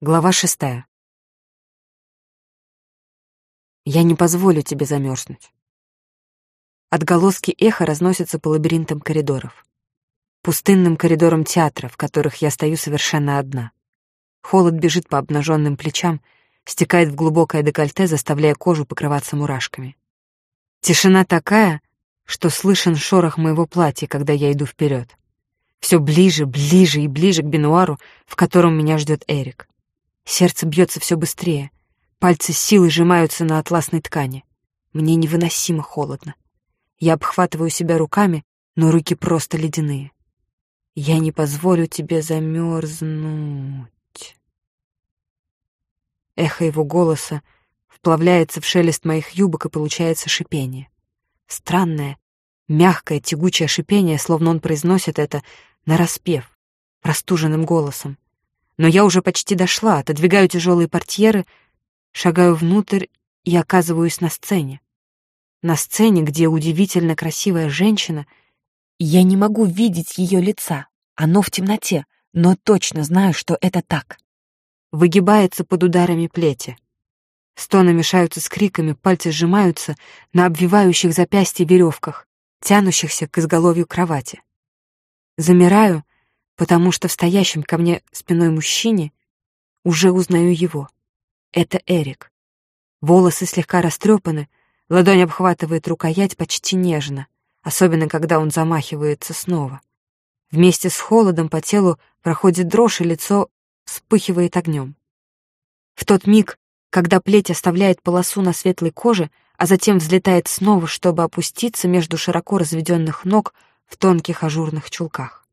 Глава шестая. Я не позволю тебе замерзнуть. Отголоски эха разносятся по лабиринтам коридоров. Пустынным коридорам театра, в которых я стою совершенно одна. Холод бежит по обнаженным плечам, стекает в глубокое декольте, заставляя кожу покрываться мурашками. Тишина такая, что слышен шорох моего платья, когда я иду вперед. Все ближе, ближе и ближе к бинуару, в котором меня ждет Эрик. Сердце бьется все быстрее. Пальцы силой сжимаются на атласной ткани. Мне невыносимо холодно. Я обхватываю себя руками, но руки просто ледяные. Я не позволю тебе замерзнуть. Эхо его голоса вплавляется в шелест моих юбок и получается шипение. Странное, мягкое, тягучее шипение, словно он произносит это нараспев, простуженным голосом. Но я уже почти дошла, отодвигаю тяжелые портьеры, шагаю внутрь и оказываюсь на сцене. На сцене, где удивительно красивая женщина, я не могу видеть ее лица, оно в темноте, но точно знаю, что это так. Выгибается под ударами плети. Стоны мешаются с криками, пальцы сжимаются на обвивающих запястье веревках, тянущихся к изголовью кровати. Замираю потому что в стоящем ко мне спиной мужчине уже узнаю его. Это Эрик. Волосы слегка растрепаны, ладонь обхватывает рукоять почти нежно, особенно когда он замахивается снова. Вместе с холодом по телу проходит дрожь, и лицо вспыхивает огнем. В тот миг, когда плеть оставляет полосу на светлой коже, а затем взлетает снова, чтобы опуститься между широко разведенных ног в тонких ажурных чулках.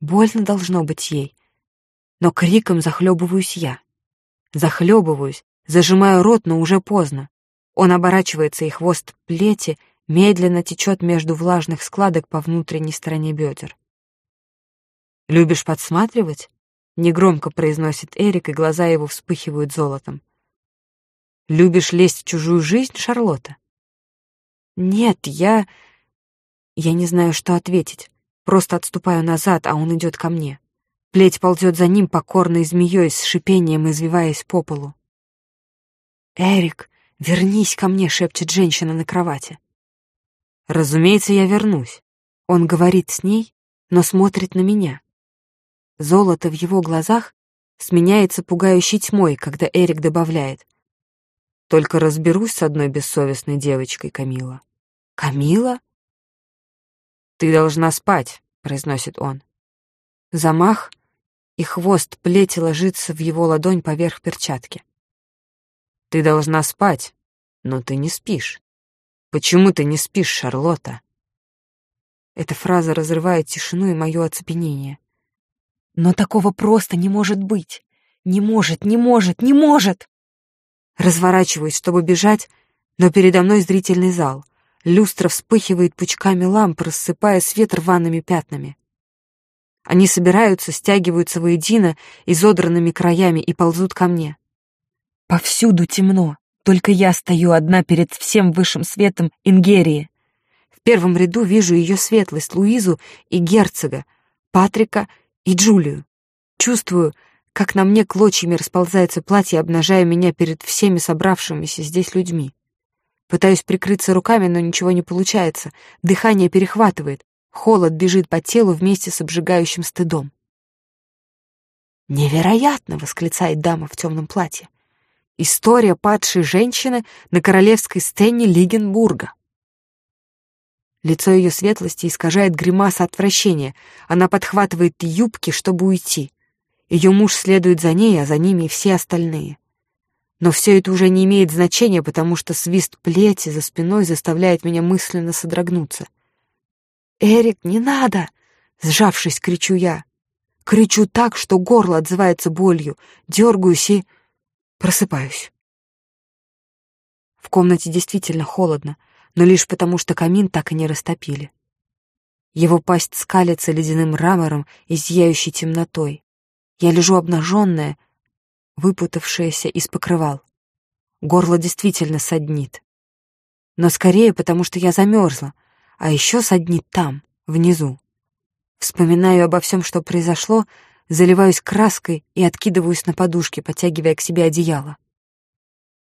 Больно должно быть ей. Но криком захлебываюсь я. Захлебываюсь, зажимаю рот, но уже поздно. Он оборачивается, и хвост плети медленно течет между влажных складок по внутренней стороне бедер. «Любишь подсматривать?» — негромко произносит Эрик, и глаза его вспыхивают золотом. «Любишь лезть в чужую жизнь, Шарлотта?» «Нет, я...» Я не знаю, что ответить. Просто отступаю назад, а он идет ко мне. Плеть ползет за ним, покорной змеей, с шипением извиваясь по полу. «Эрик, вернись ко мне», — шепчет женщина на кровати. «Разумеется, я вернусь». Он говорит с ней, но смотрит на меня. Золото в его глазах сменяется пугающей тьмой, когда Эрик добавляет. «Только разберусь с одной бессовестной девочкой, Камила». «Камила?» «Ты должна спать», — произносит он. Замах, и хвост плети ложится в его ладонь поверх перчатки. «Ты должна спать, но ты не спишь. Почему ты не спишь, Шарлотта?» Эта фраза разрывает тишину и мое оцепенение. Но такого просто не может быть. Не может, не может, не может! Разворачиваюсь, чтобы бежать, но передо мной зрительный зал. Люстра вспыхивает пучками ламп, рассыпая свет рваными пятнами. Они собираются, стягиваются воедино изодранными краями и ползут ко мне. Повсюду темно, только я стою одна перед всем высшим светом Ингерии. В первом ряду вижу ее светлость Луизу и герцога, Патрика и Джулию. Чувствую, как на мне клочьями расползается платье, обнажая меня перед всеми собравшимися здесь людьми. Пытаюсь прикрыться руками, но ничего не получается. Дыхание перехватывает. Холод бежит по телу вместе с обжигающим стыдом. «Невероятно!» — восклицает дама в темном платье. «История падшей женщины на королевской сцене Лигенбурга». Лицо ее светлости искажает гримаса отвращения. Она подхватывает юбки, чтобы уйти. Ее муж следует за ней, а за ними и все остальные. Но все это уже не имеет значения, потому что свист плети за спиной заставляет меня мысленно содрогнуться. «Эрик, не надо!» — сжавшись, кричу я. Кричу так, что горло отзывается болью, дергаюсь и просыпаюсь. В комнате действительно холодно, но лишь потому, что камин так и не растопили. Его пасть скалится ледяным мрамором и зияющей темнотой. Я лежу обнаженная, выпутавшаяся из покрывал. Горло действительно саднит. Но скорее потому, что я замерзла, а еще саднит там, внизу. Вспоминаю обо всем, что произошло, заливаюсь краской и откидываюсь на подушке, подтягивая к себе одеяло.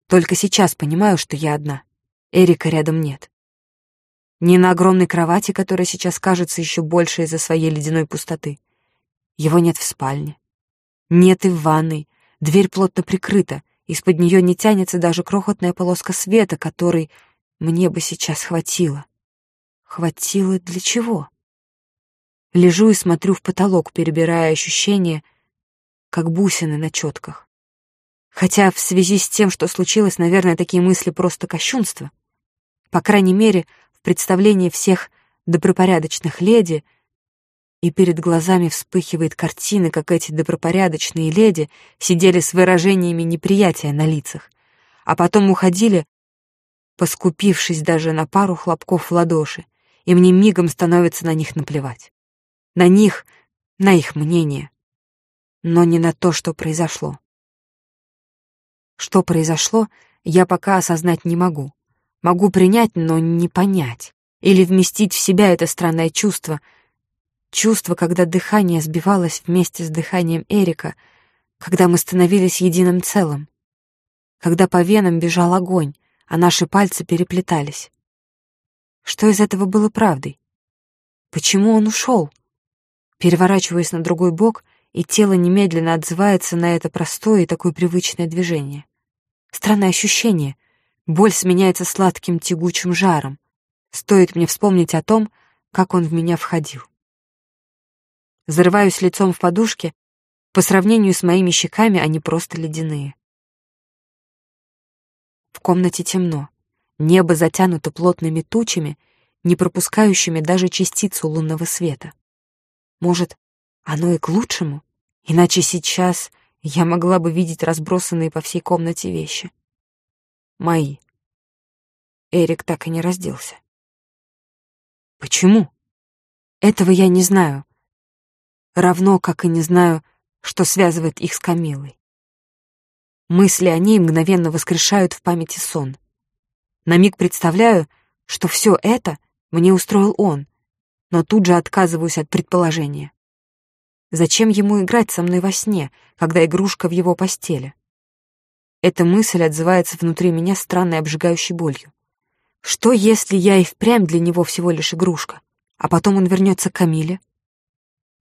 Только сейчас понимаю, что я одна. Эрика рядом нет. Не на огромной кровати, которая сейчас кажется еще больше из-за своей ледяной пустоты. Его нет в спальне. Нет и в ванной. Дверь плотно прикрыта. Из-под нее не тянется даже крохотная полоска света, которой мне бы сейчас хватило. Хватило для чего? Лежу и смотрю в потолок, перебирая ощущения, как бусины на четках. Хотя в связи с тем, что случилось, наверное, такие мысли просто кощунство. По крайней мере, в представлении всех добропорядочных леди и перед глазами вспыхивает картина, как эти добропорядочные леди сидели с выражениями неприятия на лицах, а потом уходили, поскупившись даже на пару хлопков в ладоши, и мне мигом становится на них наплевать. На них, на их мнение, но не на то, что произошло. Что произошло, я пока осознать не могу. Могу принять, но не понять. Или вместить в себя это странное чувство. Чувство, когда дыхание сбивалось вместе с дыханием Эрика, когда мы становились единым целым. Когда по венам бежал огонь, а наши пальцы переплетались. Что из этого было правдой? Почему он ушел? Переворачиваясь на другой бок, и тело немедленно отзывается на это простое и такое привычное движение. Странное ощущение. Боль сменяется сладким тягучим жаром. Стоит мне вспомнить о том, как он в меня входил. Зарываюсь лицом в подушке. По сравнению с моими щеками они просто ледяные. В комнате темно. Небо затянуто плотными тучами, не пропускающими даже частицу лунного света. Может, оно и к лучшему? Иначе сейчас я могла бы видеть разбросанные по всей комнате вещи. Мои. Эрик так и не разделся. Почему? Этого я не знаю. Равно, как и не знаю, что связывает их с Камилой. Мысли о ней мгновенно воскрешают в памяти сон. На миг представляю, что все это мне устроил он, но тут же отказываюсь от предположения. Зачем ему играть со мной во сне, когда игрушка в его постели? Эта мысль отзывается внутри меня странной обжигающей болью. Что, если я и впрямь для него всего лишь игрушка, а потом он вернется к Камиле?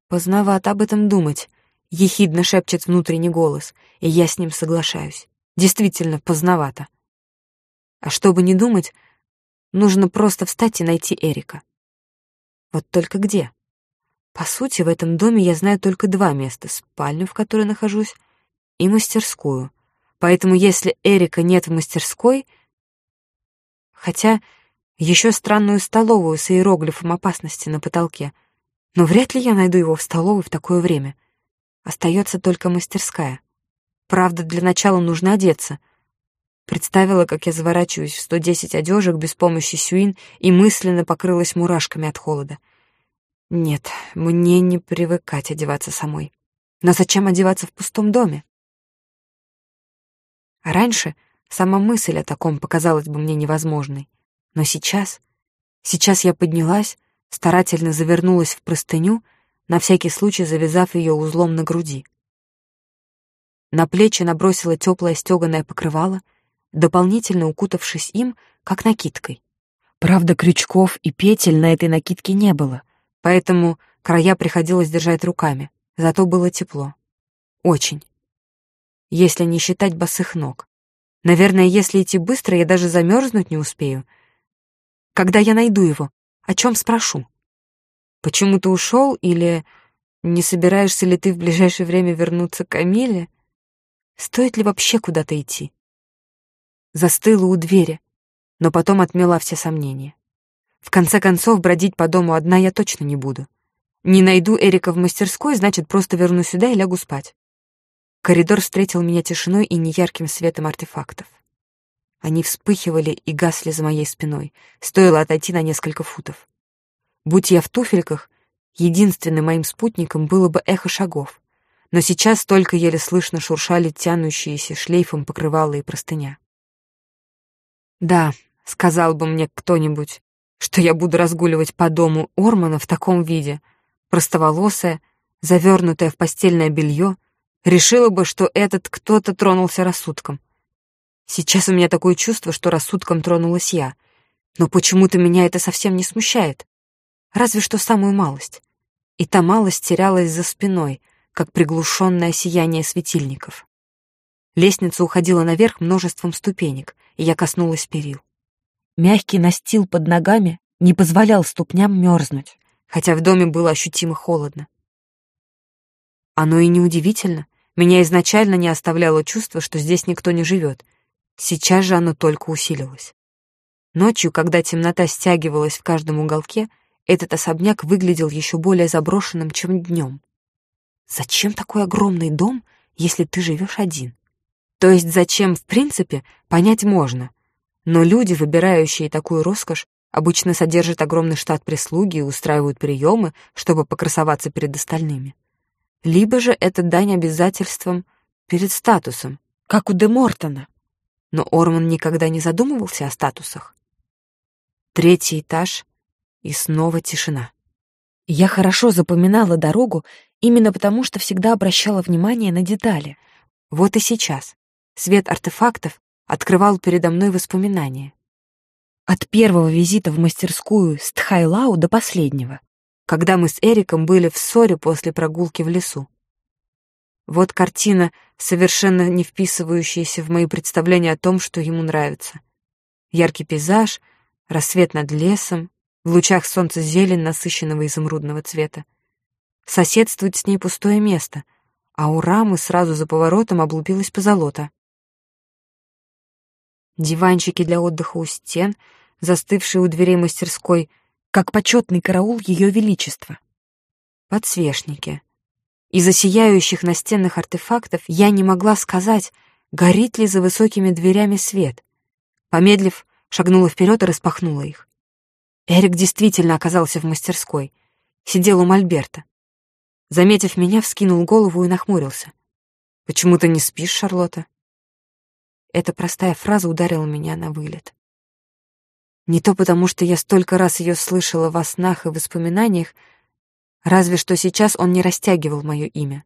Поздновато об этом думать, ехидно шепчет внутренний голос, и я с ним соглашаюсь. Действительно, поздновато. А чтобы не думать, нужно просто встать и найти Эрика. Вот только где? По сути, в этом доме я знаю только два места — спальню, в которой нахожусь, и мастерскую. Поэтому если Эрика нет в мастерской... Хотя еще странную столовую с иероглифом опасности на потолке. Но вряд ли я найду его в столовой в такое время. Остается только мастерская. Правда, для начала нужно одеться — Представила, как я заворачиваюсь в 110 одежек без помощи сюин и мысленно покрылась мурашками от холода. Нет, мне не привыкать одеваться самой. Но зачем одеваться в пустом доме? А раньше сама мысль о таком показалась бы мне невозможной. Но сейчас... Сейчас я поднялась, старательно завернулась в простыню, на всякий случай завязав ее узлом на груди. На плечи набросила теплое стеганое покрывало — дополнительно укутавшись им, как накидкой. Правда, крючков и петель на этой накидке не было, поэтому края приходилось держать руками, зато было тепло. Очень. Если не считать босых ног. Наверное, если идти быстро, я даже замерзнуть не успею. Когда я найду его, о чем спрошу? Почему ты ушел или не собираешься ли ты в ближайшее время вернуться к Камиле? Стоит ли вообще куда-то идти? застыла у двери, но потом отмела все сомнения. В конце концов, бродить по дому одна я точно не буду. Не найду Эрика в мастерской, значит, просто вернусь сюда и лягу спать. Коридор встретил меня тишиной и неярким светом артефактов. Они вспыхивали и гасли за моей спиной, стоило отойти на несколько футов. Будь я в туфельках, единственным моим спутником было бы эхо шагов, но сейчас только еле слышно шуршали тянущиеся шлейфом покрывала и простыня. Да, сказал бы мне кто-нибудь, что я буду разгуливать по дому Ормана в таком виде, простоволосая, завернутая в постельное белье, решила бы, что этот кто-то тронулся рассудком. Сейчас у меня такое чувство, что рассудком тронулась я, но почему-то меня это совсем не смущает. Разве что самую малость. И та малость терялась за спиной, как приглушенное сияние светильников. Лестница уходила наверх множеством ступенек, и я коснулась перил. Мягкий настил под ногами не позволял ступням мерзнуть, хотя в доме было ощутимо холодно. Оно и неудивительно. Меня изначально не оставляло чувство, что здесь никто не живет. Сейчас же оно только усилилось. Ночью, когда темнота стягивалась в каждом уголке, этот особняк выглядел еще более заброшенным, чем днем. Зачем такой огромный дом, если ты живешь один? То есть зачем, в принципе, понять можно. Но люди, выбирающие такую роскошь, обычно содержат огромный штат прислуги и устраивают приемы, чтобы покрасоваться перед остальными. Либо же это дань обязательствам перед статусом, как у Де Мортона. Но Орман никогда не задумывался о статусах. Третий этаж, и снова тишина. Я хорошо запоминала дорогу именно потому, что всегда обращала внимание на детали. Вот и сейчас. Свет артефактов открывал передо мной воспоминания. От первого визита в мастерскую с Тхайлау до последнего когда мы с Эриком были в ссоре после прогулки в лесу. Вот картина, совершенно не вписывающаяся в мои представления о том, что ему нравится. Яркий пейзаж, рассвет над лесом, в лучах солнца зелень насыщенного изумрудного цвета. Соседствует с ней пустое место, а у рамы сразу за поворотом облупилась позолота. Диванчики для отдыха у стен, застывшие у дверей мастерской — как почетный караул Ее Величества. Подсвечники. Из-за сияющих настенных артефактов я не могла сказать, горит ли за высокими дверями свет. Помедлив, шагнула вперед и распахнула их. Эрик действительно оказался в мастерской. Сидел у Мольберта. Заметив меня, вскинул голову и нахмурился. «Почему ты не спишь, Шарлотта?» Эта простая фраза ударила меня на вылет. Не то потому, что я столько раз ее слышала во снах и воспоминаниях, разве что сейчас он не растягивал мое имя.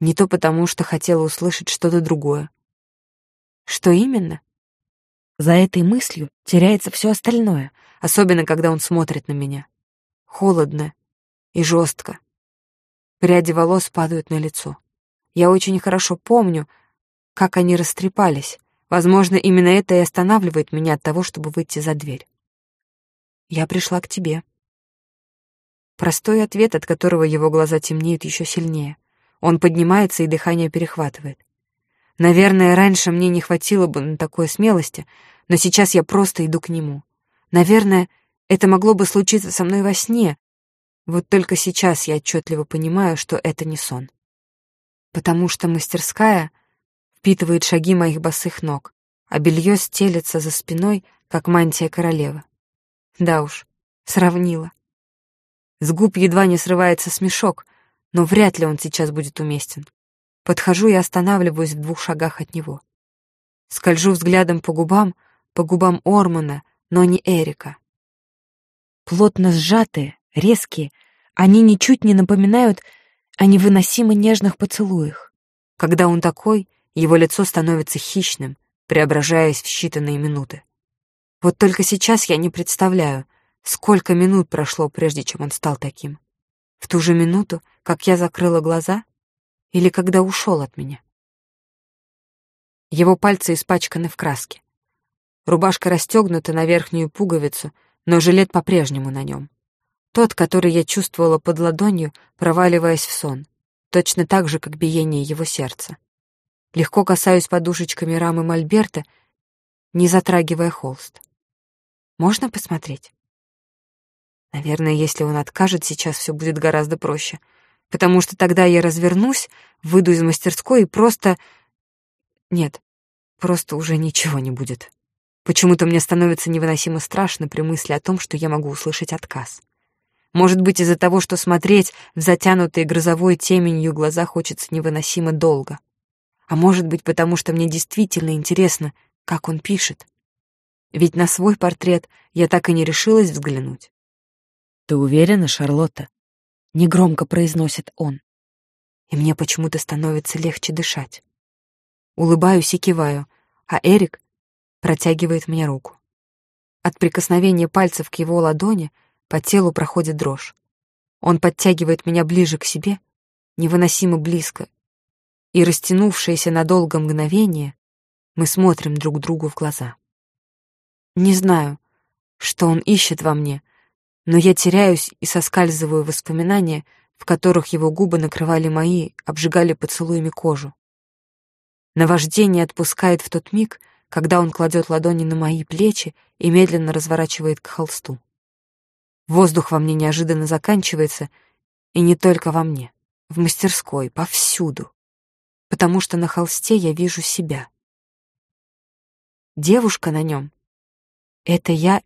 Не то потому, что хотела услышать что-то другое. Что именно? За этой мыслью теряется все остальное, особенно когда он смотрит на меня. Холодно и жестко. Пряди волос падают на лицо. Я очень хорошо помню, как они растрепались, Возможно, именно это и останавливает меня от того, чтобы выйти за дверь. Я пришла к тебе. Простой ответ, от которого его глаза темнеют еще сильнее. Он поднимается, и дыхание перехватывает. Наверное, раньше мне не хватило бы на такой смелости, но сейчас я просто иду к нему. Наверное, это могло бы случиться со мной во сне, вот только сейчас я отчетливо понимаю, что это не сон. Потому что мастерская впитывает шаги моих босых ног, а белье стелется за спиной, как мантия королевы. Да уж, сравнила. С губ едва не срывается смешок, но вряд ли он сейчас будет уместен. Подхожу и останавливаюсь в двух шагах от него. Скольжу взглядом по губам, по губам Ормана, но не Эрика. Плотно сжатые, резкие, они ничуть не напоминают о невыносимо нежных поцелуях. Когда он такой, его лицо становится хищным, преображаясь в считанные минуты. Вот только сейчас я не представляю, сколько минут прошло, прежде чем он стал таким. В ту же минуту, как я закрыла глаза, или когда ушел от меня. Его пальцы испачканы в краске. Рубашка расстегнута на верхнюю пуговицу, но жилет по-прежнему на нем. Тот, который я чувствовала под ладонью, проваливаясь в сон, точно так же, как биение его сердца. Легко касаюсь подушечками рамы мольберта, не затрагивая холст. Можно посмотреть? Наверное, если он откажет, сейчас все будет гораздо проще, потому что тогда я развернусь, выйду из мастерской и просто... Нет, просто уже ничего не будет. Почему-то мне становится невыносимо страшно при мысли о том, что я могу услышать отказ. Может быть, из-за того, что смотреть в затянутые грозовой теменью глаза хочется невыносимо долго. А может быть, потому что мне действительно интересно, как он пишет. Ведь на свой портрет я так и не решилась взглянуть. Ты уверена, Шарлотта? негромко произносит он. И мне почему-то становится легче дышать. Улыбаюсь и киваю, а Эрик протягивает мне руку. От прикосновения пальцев к его ладони по телу проходит дрожь. Он подтягивает меня ближе к себе, невыносимо близко, и, растянувшееся на долгое мгновение, мы смотрим друг другу в глаза. Не знаю, что он ищет во мне, но я теряюсь и соскальзываю воспоминания, в которых его губы накрывали мои, обжигали поцелуями кожу. Наваждение отпускает в тот миг, когда он кладет ладони на мои плечи и медленно разворачивает к холсту. Воздух во мне неожиданно заканчивается, и не только во мне, в мастерской, повсюду, потому что на холсте я вижу себя. Девушка на нем — это я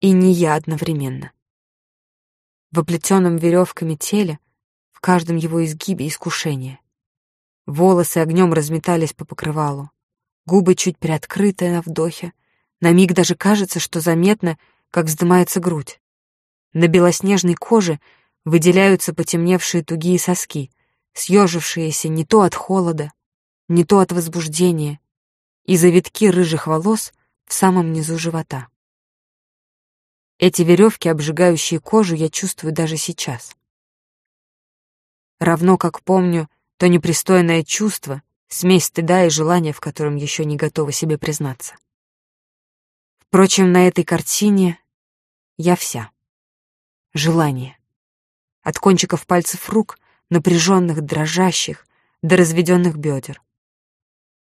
и не я одновременно. В оплетенном веревками теле, в каждом его изгибе искушение. Волосы огнем разметались по покрывалу, губы чуть приоткрытые на вдохе, на миг даже кажется, что заметно, как вздымается грудь. На белоснежной коже выделяются потемневшие тугие соски, съежившиеся не то от холода, не то от возбуждения, и завитки рыжих волос в самом низу живота. Эти веревки, обжигающие кожу, я чувствую даже сейчас. Равно как помню то непристойное чувство, смесь стыда и желания, в котором еще не готова себе признаться. Впрочем, на этой картине я вся желание. От кончиков пальцев рук, напряженных, дрожащих, до разведенных бедер.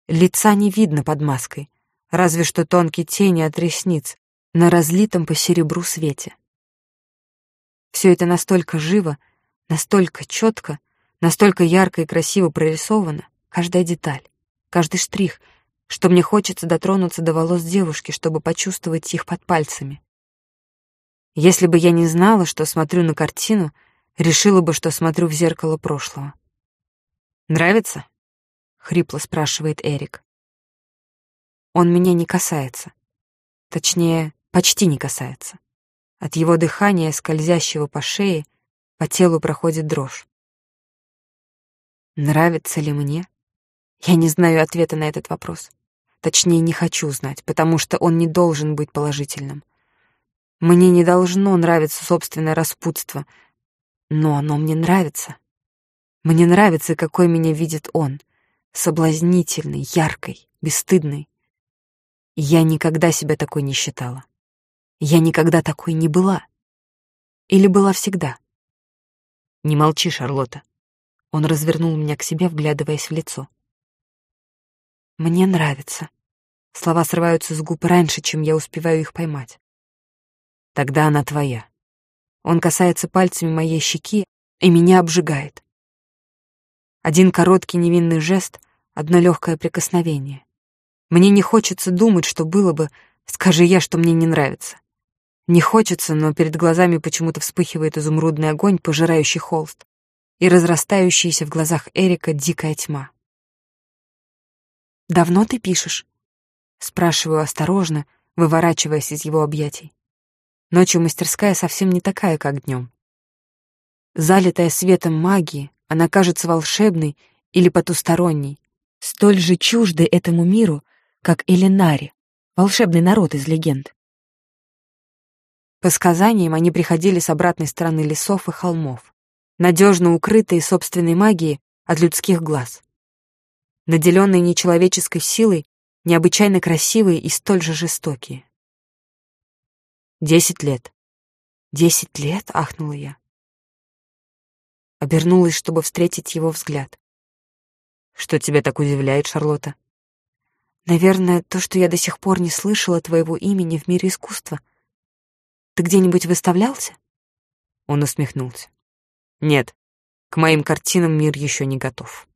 Лица не видно под маской, разве что тонкие тени от ресниц на разлитом по серебру свете. Все это настолько живо, настолько четко, настолько ярко и красиво прорисовано, каждая деталь, каждый штрих, что мне хочется дотронуться до волос девушки, чтобы почувствовать их под пальцами. Если бы я не знала, что смотрю на картину, решила бы, что смотрю в зеркало прошлого. «Нравится?» — хрипло спрашивает Эрик. Он меня не касается. Точнее, почти не касается. От его дыхания, скользящего по шее, по телу проходит дрожь. Нравится ли мне? Я не знаю ответа на этот вопрос. Точнее, не хочу знать, потому что он не должен быть положительным. Мне не должно нравиться собственное распутство, но оно мне нравится. Мне нравится, какой меня видит он, соблазнительный, яркой, бесстыдный. Я никогда себя такой не считала. Я никогда такой не была. Или была всегда. Не молчи, Шарлотта. Он развернул меня к себе, вглядываясь в лицо. Мне нравится. Слова срываются с губ раньше, чем я успеваю их поймать. Тогда она твоя. Он касается пальцами моей щеки и меня обжигает. Один короткий невинный жест, одно легкое прикосновение. Мне не хочется думать, что было бы, скажи я, что мне не нравится. Не хочется, но перед глазами почему-то вспыхивает изумрудный огонь, пожирающий холст, и разрастающаяся в глазах Эрика дикая тьма. «Давно ты пишешь?» — спрашиваю осторожно, выворачиваясь из его объятий. Ночью мастерская совсем не такая, как днем. Залитая светом магии, она кажется волшебной или потусторонней, столь же чуждой этому миру, как Элинари, волшебный народ из легенд. По сказаниям, они приходили с обратной стороны лесов и холмов, надежно укрытые собственной магией от людских глаз. Наделенные нечеловеческой силой, необычайно красивые и столь же жестокие. Десять лет. Десять лет, ахнула я. Обернулась, чтобы встретить его взгляд. Что тебя так удивляет, Шарлотта? Наверное, то, что я до сих пор не слышала твоего имени в мире искусства. Ты где-нибудь выставлялся? Он усмехнулся. Нет, к моим картинам мир еще не готов.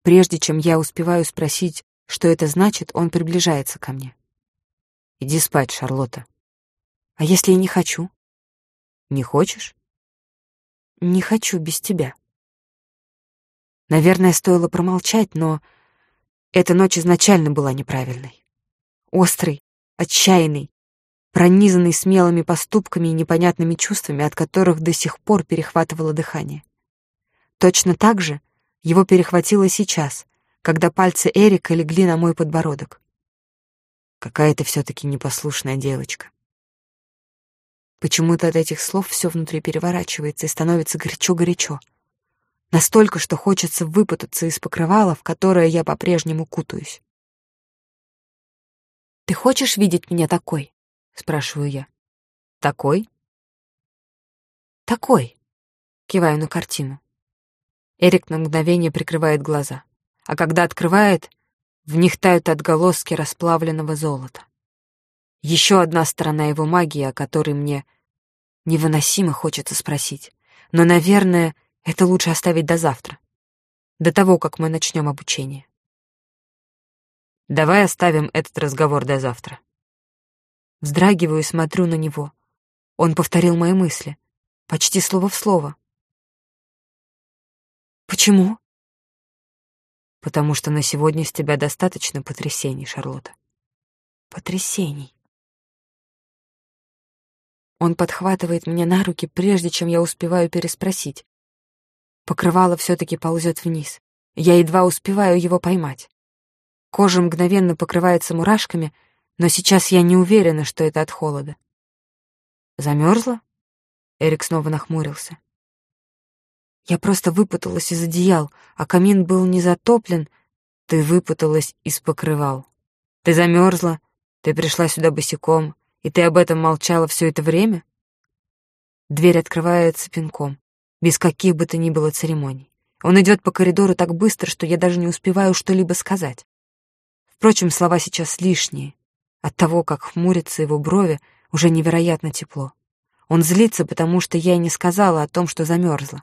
Прежде чем я успеваю спросить, что это значит, он приближается ко мне. Иди спать, Шарлотта. А если я не хочу? Не хочешь? Не хочу без тебя. Наверное, стоило промолчать, но эта ночь изначально была неправильной. Острой, отчаянной, пронизанный смелыми поступками и непонятными чувствами, от которых до сих пор перехватывало дыхание. Точно так же его перехватило сейчас, когда пальцы Эрика легли на мой подбородок. Какая ты все-таки непослушная девочка. Почему-то от этих слов все внутри переворачивается и становится горячо-горячо. Настолько, что хочется выпутаться из покрывала, в которое я по-прежнему кутаюсь. «Ты хочешь видеть меня такой?» — спрашиваю я. «Такой?» «Такой», — киваю на картину. Эрик на мгновение прикрывает глаза, а когда открывает, в них тают отголоски расплавленного золота. Еще одна сторона его магии, о которой мне невыносимо хочется спросить. Но, наверное, это лучше оставить до завтра, до того, как мы начнем обучение. Давай оставим этот разговор до завтра. Вздрагиваю и смотрю на него. Он повторил мои мысли, почти слово в слово. Почему? Потому что на сегодня с тебя достаточно потрясений, Шарлотта. Потрясений. Он подхватывает меня на руки, прежде чем я успеваю переспросить. Покрывало все-таки ползет вниз. Я едва успеваю его поймать. Кожа мгновенно покрывается мурашками, но сейчас я не уверена, что это от холода. Замерзла? Эрик снова нахмурился. Я просто выпуталась из одеял, а камин был не затоплен. Ты выпуталась из покрывал. Ты замерзла, ты пришла сюда босиком, и ты об этом молчала все это время? Дверь открывается пинком, без каких бы то ни было церемоний. Он идет по коридору так быстро, что я даже не успеваю что-либо сказать. Впрочем, слова сейчас лишние. От того, как хмурятся его брови, уже невероятно тепло. Он злится, потому что я не сказала о том, что замерзла.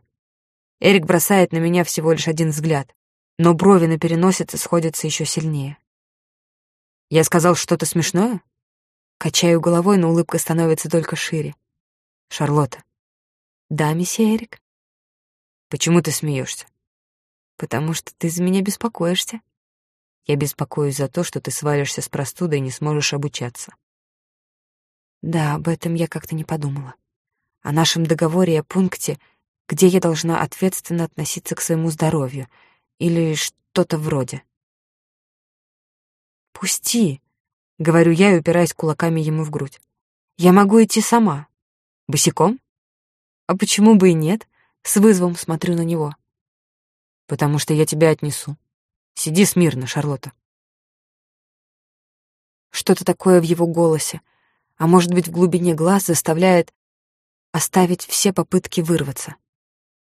Эрик бросает на меня всего лишь один взгляд, но брови на переносице сходятся еще сильнее. «Я сказал что-то смешное?» Качаю головой, но улыбка становится только шире. «Шарлотта». «Да, месье Эрик?» «Почему ты смеешься?» «Потому что ты за меня беспокоишься». «Я беспокоюсь за то, что ты свалишься с простудой и не сможешь обучаться». Да, об этом я как-то не подумала. О нашем договоре и о пункте — где я должна ответственно относиться к своему здоровью или что-то вроде. «Пусти», — говорю я и упираясь кулаками ему в грудь. «Я могу идти сама. Босиком? А почему бы и нет?» С вызовом смотрю на него. «Потому что я тебя отнесу. Сиди смирно, Шарлотта». Что-то такое в его голосе, а может быть, в глубине глаз заставляет оставить все попытки вырваться.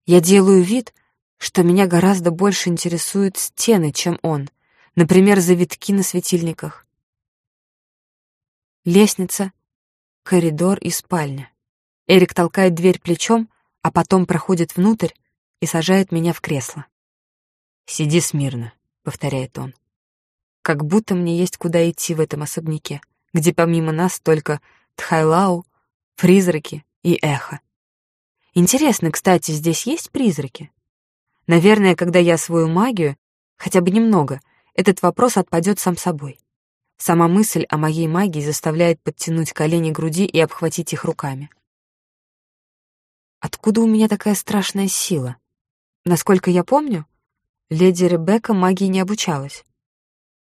Я делаю вид, что меня гораздо больше интересуют стены, чем он, например, завитки на светильниках. Лестница, коридор и спальня. Эрик толкает дверь плечом, а потом проходит внутрь и сажает меня в кресло. «Сиди смирно», — повторяет он. Как будто мне есть куда идти в этом особняке, где помимо нас только Тхайлау, призраки и эхо. Интересно, кстати, здесь есть призраки? Наверное, когда я освою магию, хотя бы немного, этот вопрос отпадет сам собой. Сама мысль о моей магии заставляет подтянуть колени груди и обхватить их руками. Откуда у меня такая страшная сила? Насколько я помню, леди Ребекка магии не обучалась.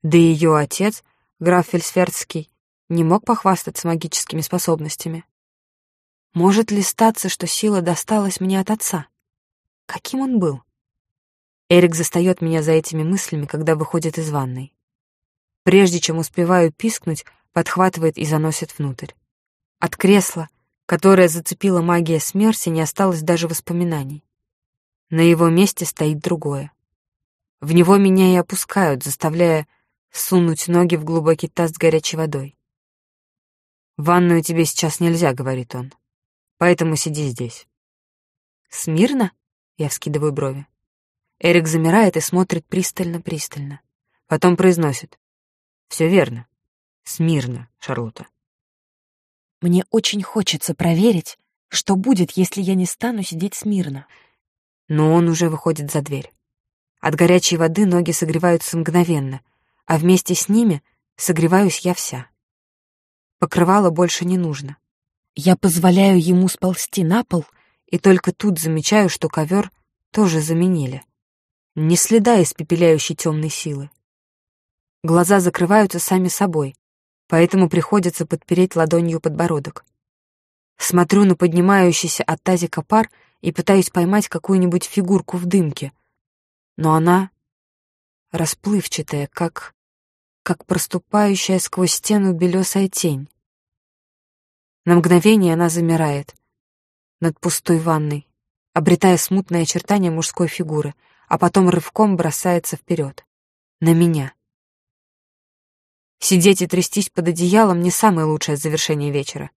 Да и ее отец, граф Фельсфердский, не мог похвастаться магическими способностями. Может ли статься, что сила досталась мне от отца? Каким он был? Эрик застаёт меня за этими мыслями, когда выходит из ванной. Прежде чем успеваю пискнуть, подхватывает и заносит внутрь. От кресла, которое зацепила магия смерти, не осталось даже воспоминаний. На его месте стоит другое. В него меня и опускают, заставляя сунуть ноги в глубокий таз с горячей водой. «В ванную тебе сейчас нельзя», — говорит он поэтому сиди здесь». «Смирно?» — я вскидываю брови. Эрик замирает и смотрит пристально-пристально. Потом произносит. «Все верно. Смирно, Шарлотта». Мне очень хочется проверить, что будет, если я не стану сидеть смирно. Но он уже выходит за дверь. От горячей воды ноги согреваются мгновенно, а вместе с ними согреваюсь я вся. Покрывало больше не нужно. Я позволяю ему сползти на пол, и только тут замечаю, что ковер тоже заменили. Ни следа испепеляющей темной силы. Глаза закрываются сами собой, поэтому приходится подпереть ладонью подбородок. Смотрю на поднимающийся от тазика пар и пытаюсь поймать какую-нибудь фигурку в дымке, но она расплывчатая, как... как проступающая сквозь стену белесая тень. На мгновение она замирает над пустой ванной, обретая смутное очертание мужской фигуры, а потом рывком бросается вперед. На меня. Сидеть и трястись под одеялом — не самое лучшее завершение вечера.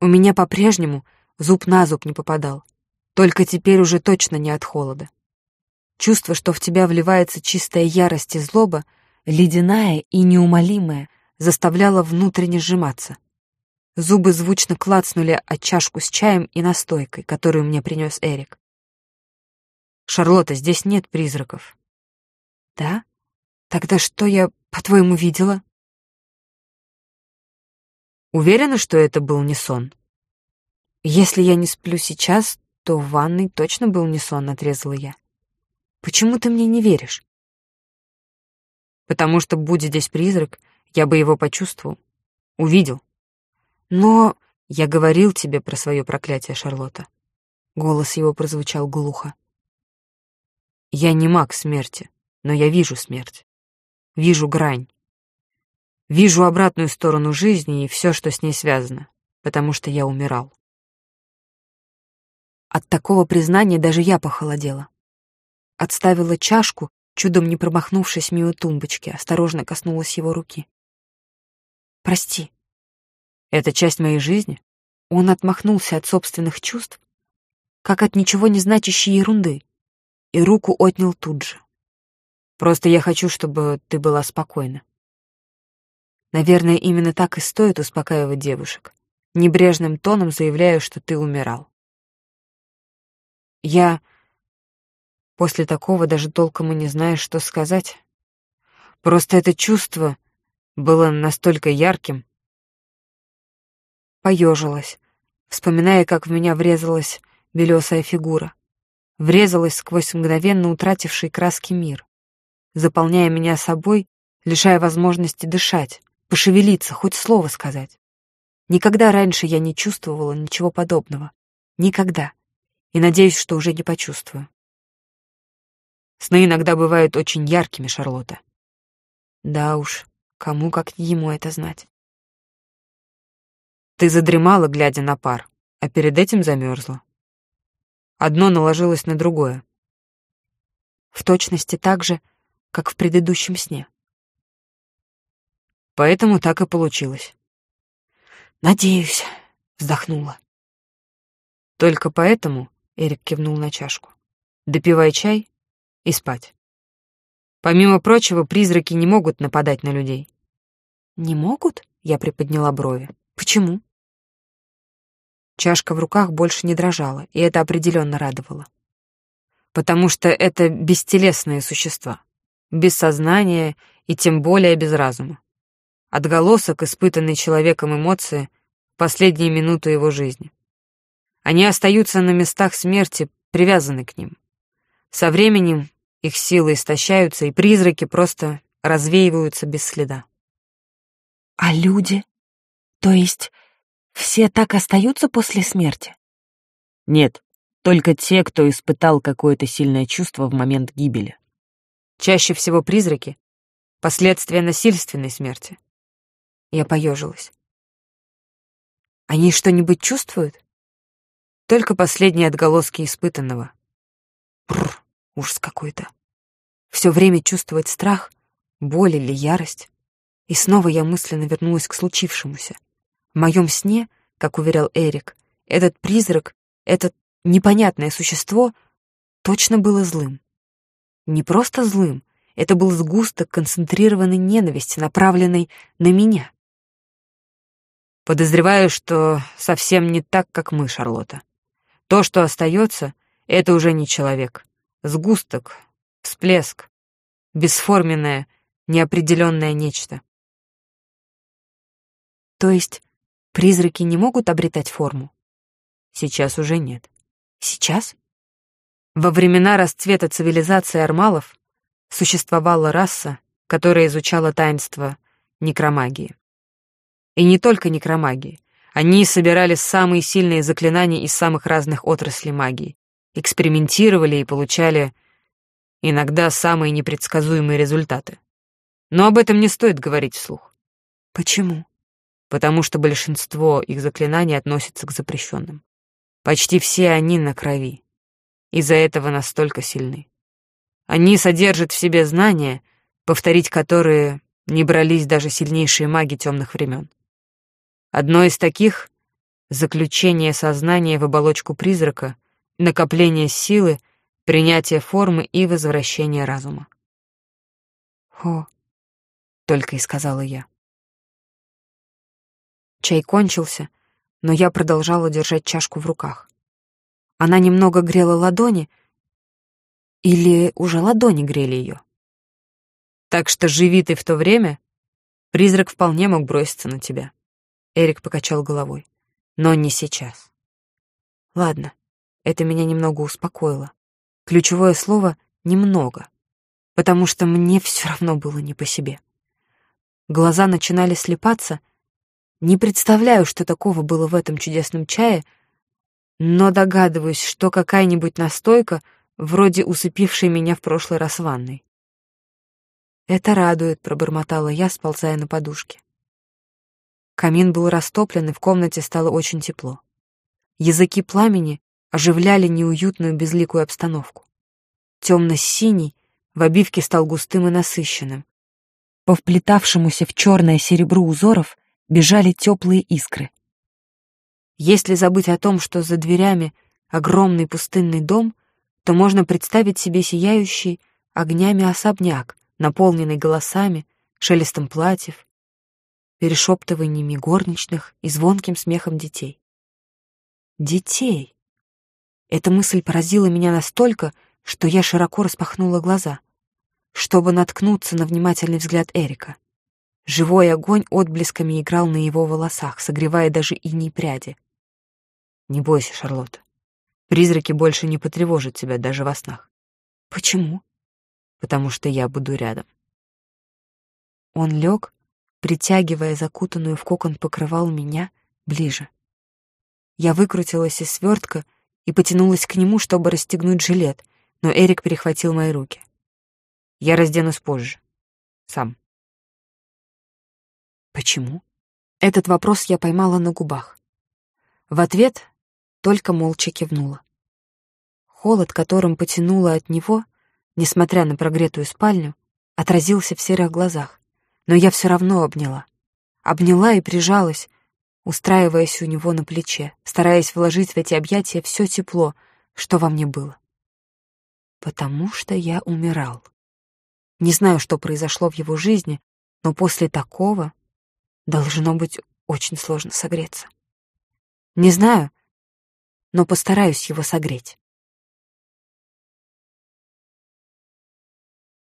У меня по-прежнему зуб на зуб не попадал. Только теперь уже точно не от холода. Чувство, что в тебя вливается чистая ярость и злоба, ледяная и неумолимая, заставляло внутренне сжиматься. Зубы звучно клацнули от чашку с чаем и настойкой, которую мне принес Эрик. «Шарлотта, здесь нет призраков». «Да? Тогда что я, по-твоему, видела?» Уверена, что это был не сон? Если я не сплю сейчас, то в ванной точно был не сон, отрезала я. Почему ты мне не веришь? Потому что, будь здесь призрак, я бы его почувствовал, увидел. Но я говорил тебе про свое проклятие, Шарлотта. Голос его прозвучал глухо. Я не маг смерти, но я вижу смерть. Вижу грань. Вижу обратную сторону жизни и все, что с ней связано, потому что я умирал. От такого признания даже я похолодела. Отставила чашку, чудом не промахнувшись мимо тумбочки, осторожно коснулась его руки. «Прости». «Это часть моей жизни?» Он отмахнулся от собственных чувств, как от ничего не значащей ерунды, и руку отнял тут же. «Просто я хочу, чтобы ты была спокойна». Наверное, именно так и стоит успокаивать девушек. Небрежным тоном заявляю, что ты умирал. Я после такого даже толком и не знаю, что сказать. Просто это чувство было настолько ярким. Поежилась, вспоминая, как в меня врезалась белесая фигура. Врезалась сквозь мгновенно утративший краски мир, заполняя меня собой, лишая возможности дышать пошевелиться, хоть слово сказать. Никогда раньше я не чувствовала ничего подобного. Никогда. И надеюсь, что уже не почувствую. Сны иногда бывают очень яркими, Шарлотта. Да уж, кому как ему это знать. Ты задремала, глядя на пар, а перед этим замерзла. Одно наложилось на другое. В точности так же, как в предыдущем сне. Поэтому так и получилось. «Надеюсь», — вздохнула. «Только поэтому», — Эрик кивнул на чашку, — «допивай чай и спать. Помимо прочего, призраки не могут нападать на людей». «Не могут?» — я приподняла брови. «Почему?» Чашка в руках больше не дрожала, и это определенно радовало. «Потому что это бестелесные существа, без сознания и тем более без разума отголосок, испытанный человеком эмоции последние минуты его жизни. Они остаются на местах смерти, привязаны к ним. Со временем их силы истощаются, и призраки просто развеиваются без следа. А люди? То есть все так остаются после смерти? Нет, только те, кто испытал какое-то сильное чувство в момент гибели. Чаще всего призраки — последствия насильственной смерти. Я поежилась. Они что-нибудь чувствуют? Только последние отголоски испытанного. Бррр, ужас какой-то. Все время чувствовать страх, боль или ярость. И снова я мысленно вернулась к случившемуся. В моем сне, как уверял Эрик, этот призрак, это непонятное существо точно было злым. Не просто злым, это был сгусток концентрированной ненависти, направленной на меня. Подозреваю, что совсем не так, как мы, Шарлотта. То, что остается, это уже не человек. Сгусток, всплеск, бесформенное, неопределенное нечто. То есть Призраки не могут обретать форму? Сейчас уже нет. Сейчас? Во времена расцвета цивилизации армалов существовала раса, которая изучала таинство некромагии. И не только некромагии. Они собирали самые сильные заклинания из самых разных отраслей магии, экспериментировали и получали иногда самые непредсказуемые результаты. Но об этом не стоит говорить вслух. Почему? Потому что большинство их заклинаний относятся к запрещенным. Почти все они на крови. Из-за этого настолько сильны. Они содержат в себе знания, повторить которые не брались даже сильнейшие маги темных времен. Одно из таких — заключение сознания в оболочку призрака, накопление силы, принятие формы и возвращение разума. «О», — только и сказала я. Чай кончился, но я продолжала держать чашку в руках. Она немного грела ладони, или уже ладони грели ее. Так что живи ты в то время, призрак вполне мог броситься на тебя. Эрик покачал головой. Но не сейчас. Ладно, это меня немного успокоило. Ключевое слово «немного», потому что мне все равно было не по себе. Глаза начинали слепаться — не представляю, что такого было в этом чудесном чае, но догадываюсь, что какая-нибудь настойка, вроде усыпившей меня в прошлый раз ванной. «Это радует», — пробормотала я, сползая на подушке. Камин был растоплен, и в комнате стало очень тепло. Языки пламени оживляли неуютную безликую обстановку. Темно-синий в обивке стал густым и насыщенным. По вплетавшемуся в черное серебро узоров бежали теплые искры. Если забыть о том, что за дверями огромный пустынный дом, то можно представить себе сияющий огнями особняк, наполненный голосами, шелестом платьев, перешептываниями горничных и звонким смехом детей. Детей! Эта мысль поразила меня настолько, что я широко распахнула глаза, чтобы наткнуться на внимательный взгляд Эрика. Живой огонь отблесками играл на его волосах, согревая даже иней пряди. «Не бойся, Шарлотта. Призраки больше не потревожат тебя даже во снах». «Почему?» «Потому что я буду рядом». Он лег, притягивая закутанную в кокон покрывал меня ближе. Я выкрутилась из свертка и потянулась к нему, чтобы расстегнуть жилет, но Эрик перехватил мои руки. «Я разденусь позже. Сам». Почему? Этот вопрос я поймала на губах. В ответ только молча кивнула. Холод, которым потянуло от него, несмотря на прогретую спальню, отразился в серых глазах, но я все равно обняла. Обняла и прижалась, устраиваясь у него на плече, стараясь вложить в эти объятия все тепло, что во мне было. Потому что я умирал. Не знаю, что произошло в его жизни, но после такого Должно быть очень сложно согреться. Не знаю, но постараюсь его согреть.